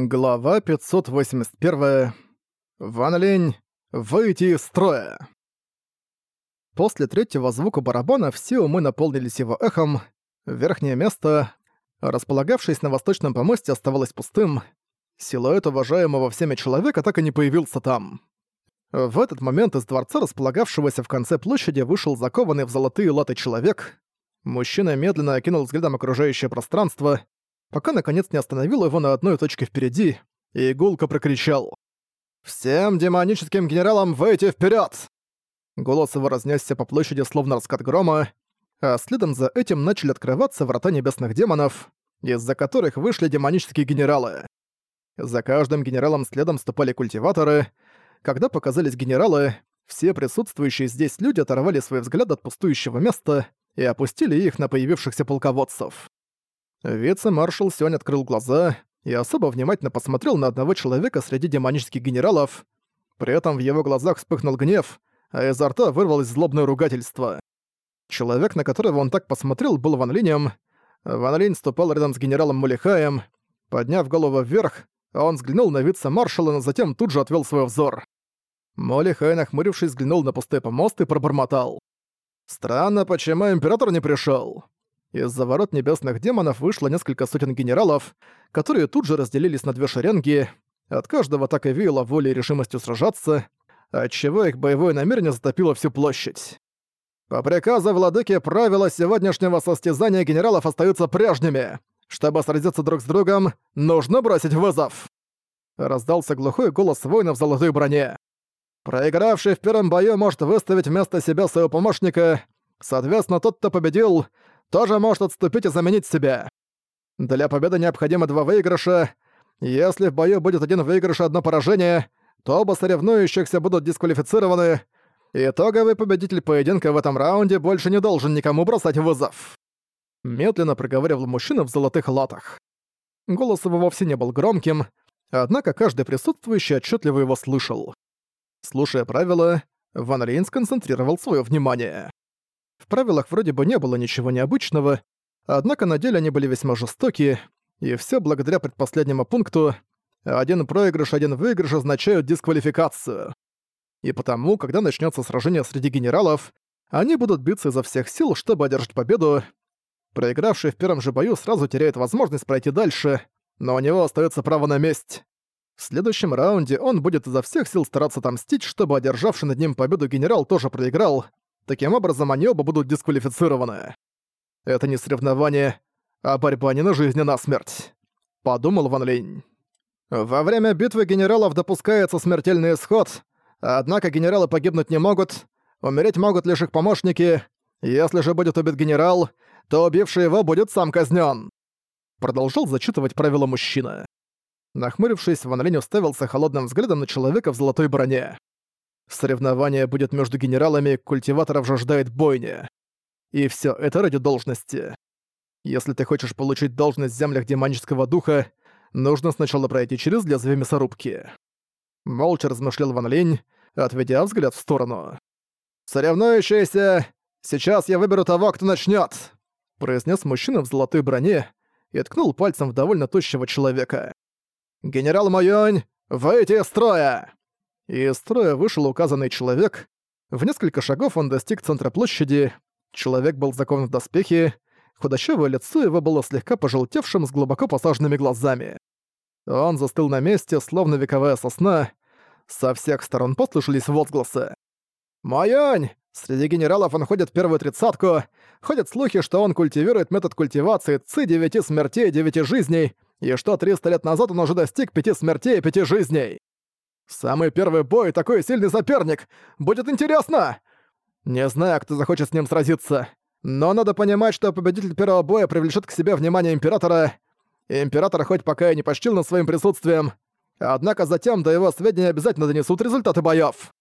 Глава 581. Ван Лень. Выйти из строя. После третьего звука барабана все умы наполнились его эхом. Верхнее место, располагавшееся на восточном помосте, оставалось пустым. Силуэт уважаемого всеми человека так и не появился там. В этот момент из дворца, располагавшегося в конце площади, вышел закованный в золотые латы человек. Мужчина медленно окинул взглядом окружающее пространство, пока наконец не остановил его на одной точке впереди, и гулко прокричал. «Всем демоническим генералам выйти вперед! Голос его разнесся по площади словно раскат грома, а следом за этим начали открываться врата небесных демонов, из-за которых вышли демонические генералы. За каждым генералом следом ступали культиваторы. Когда показались генералы, все присутствующие здесь люди оторвали свой взгляд от пустующего места и опустили их на появившихся полководцев. Вице-маршал Сёнь открыл глаза и особо внимательно посмотрел на одного человека среди демонических генералов. При этом в его глазах вспыхнул гнев, а изо рта вырвалось злобное ругательство. Человек, на которого он так посмотрел, был Ван Линем. Ван Линь ступал рядом с генералом Мулихаем. Подняв голову вверх, он взглянул на вице-маршала, но затем тут же отвел свой взор. Молихай, нахмурившись, взглянул на пустой помост и пробормотал. «Странно, почему император не пришел. Из-за ворот небесных демонов вышло несколько сотен генералов, которые тут же разделились на две шеренги. От каждого так и веяло волей и решимостью сражаться, отчего их боевое намерение затопило всю площадь. По приказу владыки правила сегодняшнего состязания генералов остаются прежними. Чтобы сразиться друг с другом, нужно бросить вызов. Раздался глухой голос воина в золотой броне. Проигравший в первом бою может выставить вместо себя своего помощника. Соответственно, тот, кто победил, тоже может отступить и заменить себя. Для победы необходимо два выигрыша. Если в бою будет один выигрыш и одно поражение, то оба соревнующихся будут дисквалифицированы. Итоговый победитель поединка в этом раунде больше не должен никому бросать вызов. Медленно проговаривал мужчина в золотых латах. Голос его вовсе не был громким, однако каждый присутствующий отчетливо его слышал. Слушая правила, Ван Рейн сконцентрировал свое внимание. Правилах вроде бы не было ничего необычного, однако на деле они были весьма жестокие, и все благодаря предпоследнему пункту «один проигрыш, один выигрыш» означают дисквалификацию. И потому, когда начнется сражение среди генералов, они будут биться изо всех сил, чтобы одержать победу. Проигравший в первом же бою сразу теряет возможность пройти дальше, но у него остается право на месть. В следующем раунде он будет изо всех сил стараться отомстить, чтобы одержавший над ним победу генерал тоже проиграл, Таким образом, они оба будут дисквалифицированы. Это не соревнование, а борьба не на жизнь, а на смерть. Подумал Ван Линь. Во время битвы генералов допускается смертельный исход, однако генералы погибнуть не могут, умереть могут лишь их помощники. Если же будет убит генерал, то убивший его будет сам казнен. Продолжал зачитывать правила мужчина. Нахмурившись, Ван Линь уставился холодным взглядом на человека в золотой броне. Соревнование будет между генералами, культиваторов жаждает бойня. И все это ради должности. Если ты хочешь получить должность в землях демонического духа, нужно сначала пройти через лезвие мясорубки. Молча размышлял Ван Линь, отведя взгляд в сторону. «Соревнующиеся! Сейчас я выберу того, кто начнет, произнес мужчина в золотой броне и ткнул пальцем в довольно тощего человека. «Генерал Майонь, выйти из строя!» И из строя вышел указанный человек. В несколько шагов он достиг центра площади. Человек был закован в доспехи, худощавое лицо его было слегка пожелтевшим с глубоко посаженными глазами. Он застыл на месте, словно вековая сосна. Со всех сторон послышались возгласы. «Майонь! Среди генералов он ходит первую тридцатку. Ходят слухи, что он культивирует метод культивации ци девяти смертей и девяти жизней, и что 300 лет назад он уже достиг пяти смертей и пяти жизней. Самый первый бой, такой сильный соперник! Будет интересно! Не знаю, кто захочет с ним сразиться, но надо понимать, что победитель первого боя привлечет к себе внимание Императора. Император хоть пока и не почтил над своим присутствием, однако затем до его сведения обязательно донесут результаты боёв.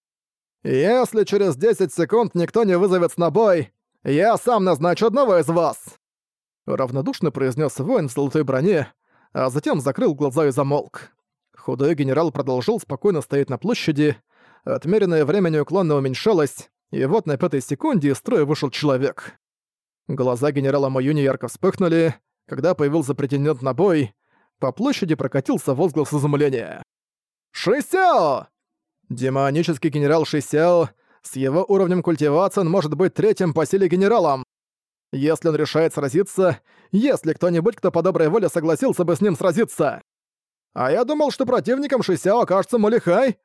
Если через 10 секунд никто не вызовет на бой, я сам назначу одного из вас!» Равнодушно произнес воин в золотой броне, а затем закрыл глаза и замолк. Худой генерал продолжил спокойно стоять на площади, отмеренное время неуклонно уменьшалось, и вот на пятой секунде из строя вышел человек. Глаза генерала Маюни ярко вспыхнули, когда появился претендент на бой. по площади прокатился возглас изумления. «Шисяо!» Демонический генерал Шисяо с его уровнем культивации он может быть третьим по силе генералом. Если он решает сразиться, если кто-нибудь, кто по доброй воле согласился бы с ним сразиться. А я думал, что противником Шисяо окажется Молихай.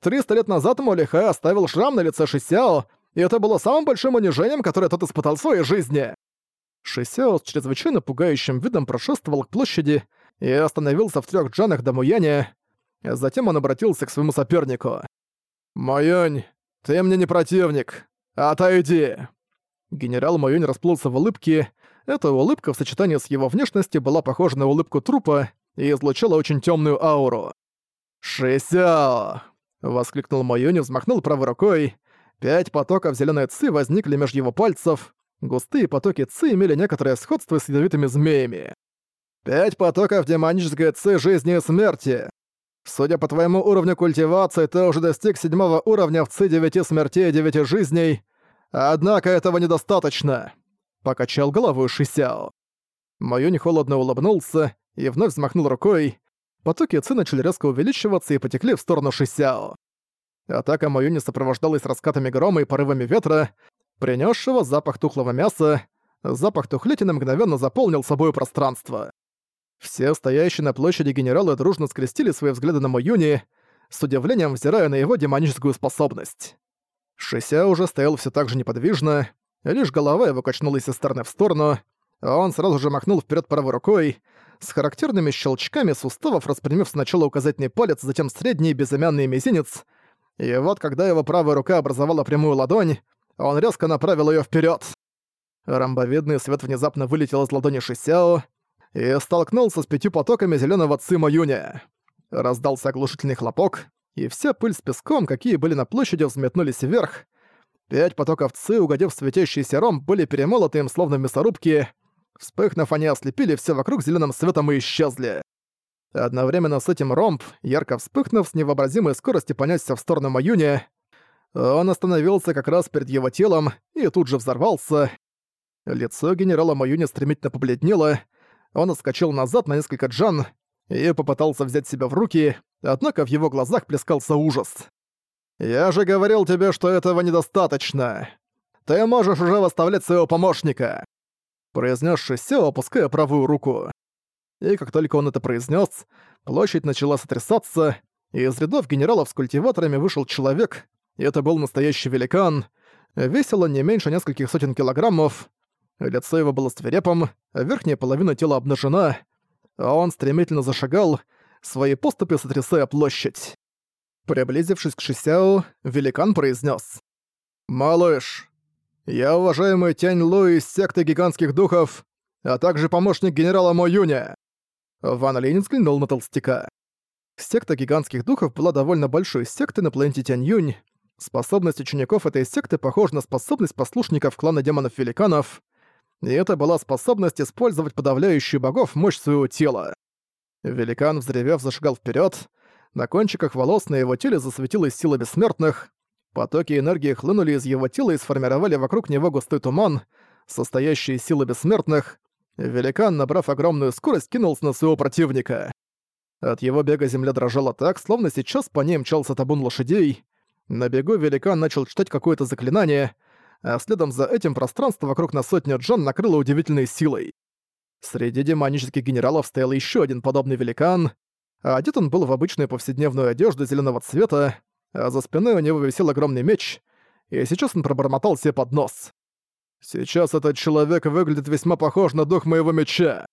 Триста лет назад Молихай оставил шрам на лице Шисяо, и это было самым большим унижением, которое тот испытал в своей жизни. Шисяо с чрезвычайно пугающим видом прошествовал к площади и остановился в трех джанах до Муяня. Затем он обратился к своему сопернику. «Муянь, ты мне не противник. Отойди!» Генерал Муянь расплылся в улыбке. Эта улыбка в сочетании с его внешностью была похожа на улыбку трупа и излучала очень темную ауру. «Шисяо!» — воскликнул Муянь и взмахнул правой рукой. Пять потоков зеленой ци возникли между его пальцев. Густые потоки ци имели некоторое сходство с ядовитыми змеями. Пять потоков демонической ци жизни и смерти. Судя по твоему уровню культивации, ты уже достиг седьмого уровня в ци девяти смертей и девяти жизней. Однако этого недостаточно. Покачал головой Шисяо. Майони холодно улыбнулся и вновь взмахнул рукой. Потоки ци начали резко увеличиваться и потекли в сторону Шисяо. Атака Майони сопровождалась раскатами грома и порывами ветра, принесшего запах тухлого мяса, запах тухлятины мгновенно заполнил собой пространство. Все стоящие на площади генералы дружно скрестили свои взгляды на Маюни, с удивлением взирая на его демоническую способность. Шися уже стоял все так же неподвижно, лишь голова его качнулась из стороны в сторону, а он сразу же махнул вперед правой рукой, с характерными щелчками суставов распрямив сначала указательный палец, затем средний безымянный мизинец, и вот когда его правая рука образовала прямую ладонь, он резко направил её вперёд. Ромбовидный свет внезапно вылетел из ладони Шисяо и столкнулся с пятью потоками зелёного Цима Юня. Раздался оглушительный хлопок, и вся пыль с песком, какие были на площади, взметнулись вверх. Пять потоков Ци, угодив в светящийся ром, были перемолоты им словно мясорубки. Вспыхнув, они ослепили все вокруг зелёным светом и исчезли. Одновременно с этим ромб, ярко вспыхнув с невообразимой скоростью понесся в сторону Маюни, он остановился как раз перед его телом и тут же взорвался. Лицо генерала Маюни стремительно побледнело, он отскочил назад на несколько джан и попытался взять себя в руки, однако в его глазах плескался ужас. «Я же говорил тебе, что этого недостаточно. Ты можешь уже выставлять своего помощника», произнес Шисео, опуская правую руку. И как только он это произнес, площадь начала сотрясаться, и из рядов генералов с культиваторами вышел человек, и это был настоящий великан. Весило не меньше нескольких сотен килограммов. Лицо его было свирепым, верхняя половина тела обнажена, а он стремительно зашагал, своей поступью сотрясая площадь. Приблизившись к Шисяо, великан произнес: «Малыш, я уважаемый Тянь Лу из секты гигантских духов, а также помощник генерала Мо Юня». Ван Линь взглянул на толстяка. Секта гигантских духов была довольно большой сектой на планете Тянь Юнь, Способность учеников этой секты похожа на способность послушников клана демонов-великанов, и это была способность использовать подавляющую богов мощь своего тела. Великан, взревев, зашагал вперед. На кончиках волос на его теле засветилась сила бессмертных. Потоки энергии хлынули из его тела и сформировали вокруг него густой туман, состоящий из силы бессмертных. Великан, набрав огромную скорость, кинулся на своего противника. От его бега земля дрожала так, словно сейчас по ней мчался табун лошадей. На бегу великан начал читать какое-то заклинание, а следом за этим пространство вокруг на сотню Джон накрыло удивительной силой. Среди демонических генералов стоял еще один подобный великан, а одет он был в обычную повседневную одежду зеленого цвета, а за спиной у него висел огромный меч, и сейчас он пробормотал себе под нос. «Сейчас этот человек выглядит весьма похож на дух моего меча!»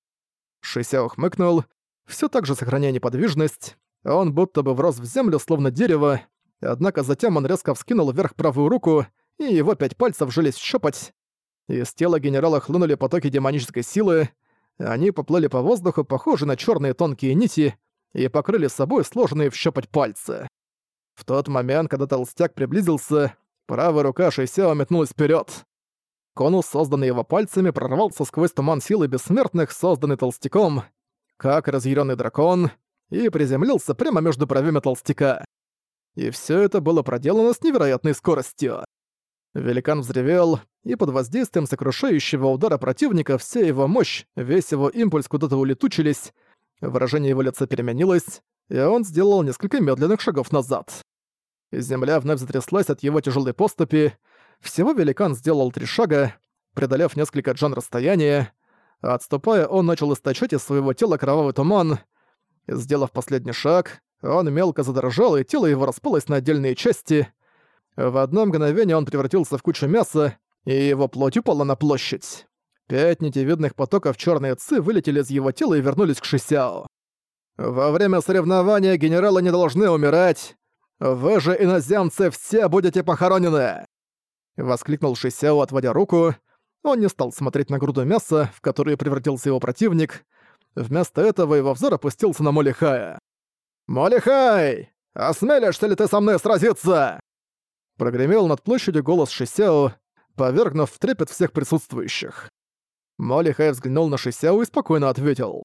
Шися ухмыкнул, все так же сохраняя неподвижность, он будто бы врос в землю, словно дерево, Однако затем он резко вскинул вверх правую руку, и его пять пальцев жились в щёпоть. Из тела генерала хлынули потоки демонической силы, они поплыли по воздуху, похожие на чёрные тонкие нити, и покрыли собой сложенные в щёпоть пальцы. В тот момент, когда толстяк приблизился, правая рука Шейсяо метнулась вперёд. Конус, созданный его пальцами, прорвался сквозь туман силы бессмертных, созданный толстяком, как разъяренный дракон, и приземлился прямо между бровями толстяка. И все это было проделано с невероятной скоростью. Великан взревел, и под воздействием сокрушающего удара противника вся его мощь, весь его импульс куда-то улетучились, Выражение его лица переменилось, и он сделал несколько медленных шагов назад. Земля вновь затряслась от его тяжелой поступи. Всего великан сделал три шага, преодолев несколько джан расстояния. Отступая, он начал источать из своего тела кровавый туман. Сделав последний шаг, он мелко задрожал, и тело его распалось на отдельные части. В одно мгновение он превратился в кучу мяса, и его плоть упала на площадь. Пять нитевидных потоков черной ци вылетели из его тела и вернулись к Шисяо. «Во время соревнования генералы не должны умирать. Вы же, иноземцы, все будете похоронены!» Воскликнул Шисяо, отводя руку. Он не стал смотреть на груду мяса, в которую превратился его противник. Вместо этого его взор опустился на Молихая. «Молихай! Осмелишься ли ты со мной сразиться?» Прогремел над площадью голос Шисяо, повергнув в трепет всех присутствующих. Молихай взглянул на Шисяо и спокойно ответил.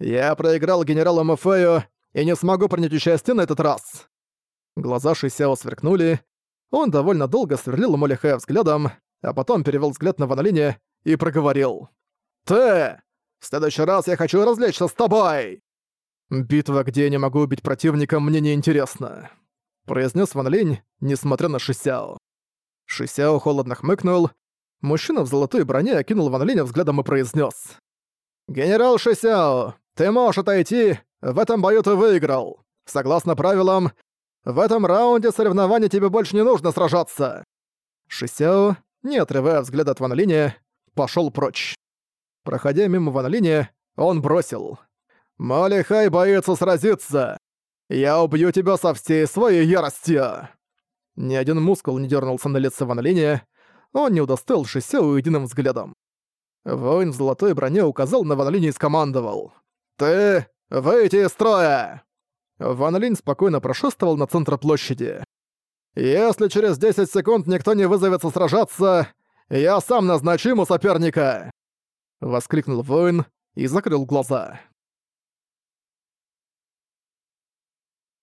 «Я проиграл генералу Мафею и не смогу принять участие на этот раз». Глаза Шисяо сверкнули. Он довольно долго сверлил Молихая взглядом, а потом перевел взгляд на Ванолине и проговорил. «Ты! В следующий раз я хочу развлечься с тобой!» «Битва, где я не могу убить противника, мне не интересна», — произнес Ван Линь, несмотря на Шисяо. Шисяо холодно хмыкнул. Мужчина в золотой броне окинул Ван Линя взглядом и произнес: «Генерал Шисяо, ты можешь отойти, в этом бою ты выиграл. Согласно правилам, в этом раунде соревнования тебе больше не нужно сражаться». Шисяо, не отрывая взгляд от Ван Линя, пошёл прочь. Проходя мимо Ван Линя, он бросил. «Малихай боится сразиться! Я убью тебя со всей своей яростью!» Ни один мускул не дернулся на лице Ван Линя, он не удостоил Шисеу единым взглядом. Воин в золотой броне указал на Ван Линя и скомандовал. «Ты выйти из строя!» Ван Линь спокойно прошествовал на центр площади. «Если через 10 секунд никто не вызовется сражаться, я сам назначу ему соперника!» Воскликнул воин и закрыл глаза.